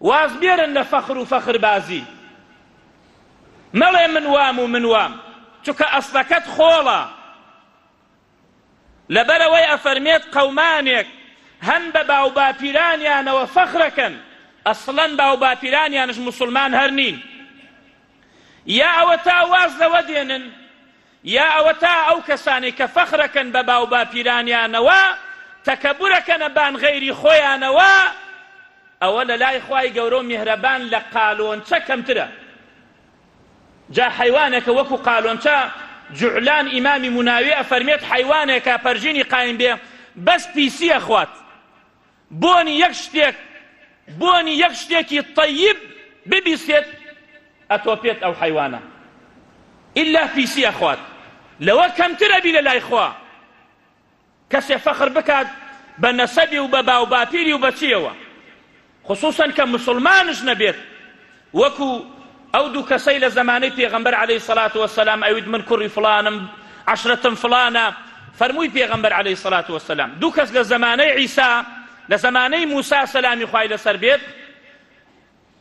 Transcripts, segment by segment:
واز بێرن لە فەخر و فەخربازی مەڵێ من وام و من وام چونکە ئەسڵەکەت خۆڵە لەبەرەوەی ئەفەرمێت قەومانێک هەن بە باوباپیرانیانەوە فەخرەکەن ئەسڵەن باوباپیرانیانش مسلمان هەر نین یا ئەوە تا واز لەوە دێنن یا ئەوەتا ئەو کەسانەی کە فەخرەکەن بە باو باپیرانیانەوە تەکەبورەکەنە بان غەیری خۆیانەوە ئەوە لە لای خوای گەورە و میهرەبان لە قالۆنچە کەمترە جا حەیوانەکە وەکو قالۆنچە جعلان ئیمامی مناوی ئەفەرمێت حەیوانێکە پەرژینی قایم بێ بەس پیسی ئەخوات بۆنی یەک شتێک بۆنی یەک شتێکی طیب ببیسێت ئەتۆپێت ئەو حەیوانە ئیلا پیسی ئەخوات لەوە کەمتر ئەبی لە لای خوا کەسێ فەخر بکات بە نەسەبی و بە باو باپیری و بەچیەوە خصوصا کە مسلمانش نەبێت وەکو ئەو دوو کەسەی لە زەمانەی پێغەمبەر علی سەلات وەسەلام ئەویت من کوڕی فڵانم عەشرەتم فڵانە فەرمووی پێغەمبەر علی سەلات وەسەلام دوو کەس لە زەمانەی عیسا لە زەمانەی موسا سەلامی خوای لەسەر بێت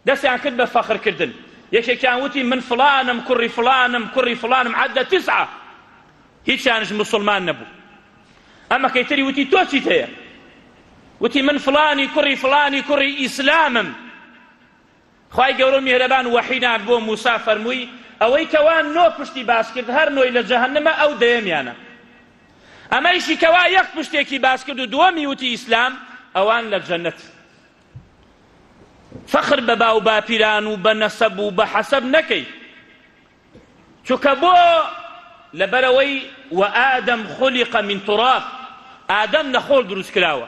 دەستیان کرد بە فەخرکردن یەکێکیان وتی من فڵانم کوڕی فڵانم کوڕی فڵانم عەدە تسعە هیچیانش مسلمان نەبوو ئەمە کەیتری وتی تۆ چیت هەیە وتی من فڵانی کوڕی فڵانی کوڕی ئیسلامم خوای گەورە و میهرەبان وەحی نارد بۆ موسا فەرمووی، ئەوەی کەوا نۆ پشتی باس کرد هەر نۆی لە جەهەنمە ئەو دەیەمیانە، ئەمەیشی کەوا یەک پشتێکی باس کرد و دووەمی وتی ئیسلام ئەوان لە جەنەتن. فەخر بە باو باپیران و بە نەسەب و بە حەسەب نەکەی چونکە بۆ لەبەرەوەی وە ئادەم خلیق من تراب ئادەم لە خۆڵ دروست کراوە